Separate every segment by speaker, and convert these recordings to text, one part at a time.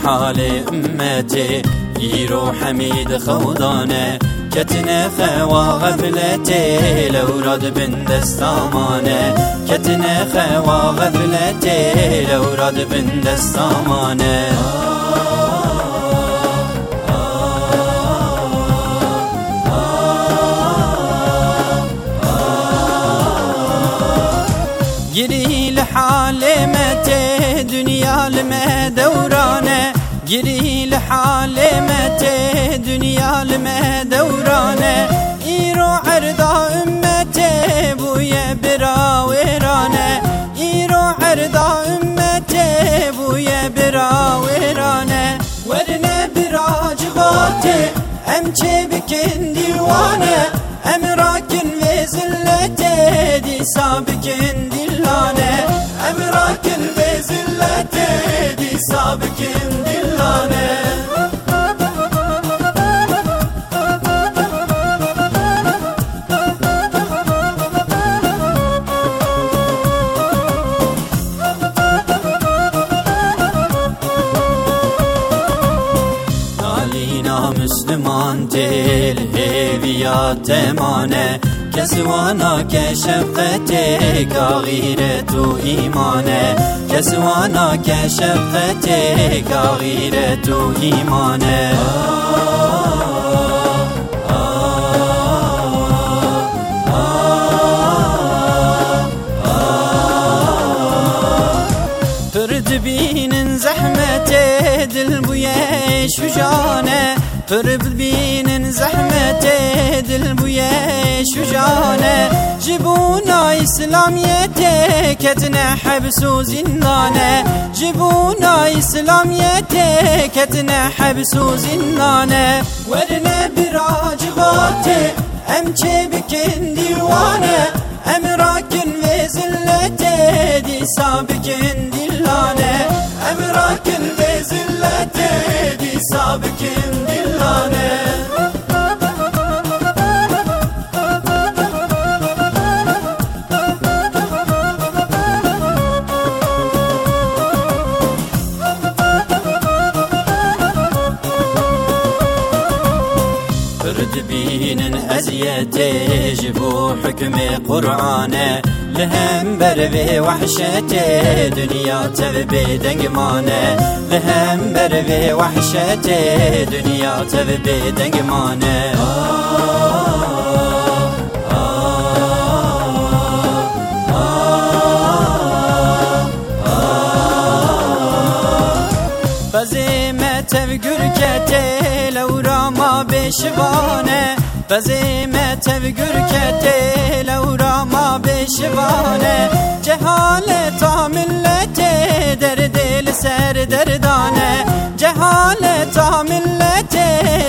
Speaker 1: مال امتي يرو حميد خودانه كتنه خوا غفلتي لو راد بن دستامانه كتنه خوا غفلتي لو راد بن دستامانه گری لحال مته دنیا لمه دورانه گری لحال مته دنیا لمه دورانه ایرو عرضا امته بوی براورانه ایرو عرضا امته بوی براورانه ورنه براجباته امچه بکن دیوانه امراکن و زلته دی سابکن dillane Emrakin ve zillete di sabikin dillane. Müslüman değil heviyat emane کسی وانا که شفقت کاغیر تو ایمانه. کسی وانا که شفقت کاغیر تو ایمانه. پرد بینن زحمت دل بویش و فرد بین زحمت دل بوی شجانه جبونا اسلامیت کتنه حبس و زندانه جبونا اسلامیت کتنه حبس و زندانه ورنه براجبات ام چه بکن دیوانه ام راکن و زلت دی سابکن دلانه ام راکن و زلت دی سابکن رد بينا أزيته جبو حكم قرآنه لهم بربي وحشتي دنيا تبي دنقمانه لهم بربي وحشتي دنيا تبي دنقمانه بزي ما تفقر كتي لو راما بشوانه بزیمه تفگر کته لورا ما بشوانه جهالت ملت در دل سر دردانه جهالت ملت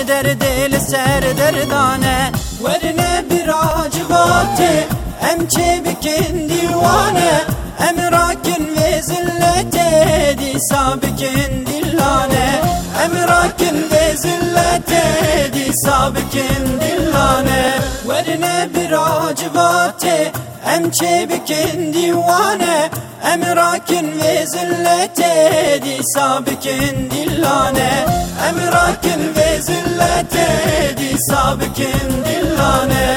Speaker 1: در دل سر دردانه ورنه براجباته ام چه بکن دیوانه ام راکن و زلت دی سابکن dillane Emrakin ve zillete di sabikin dillane. Verine bir acıvate em çebikin divane. Emrakin ve zillete di sabikin dillane. Emrakin ve zillete di sabikin dillane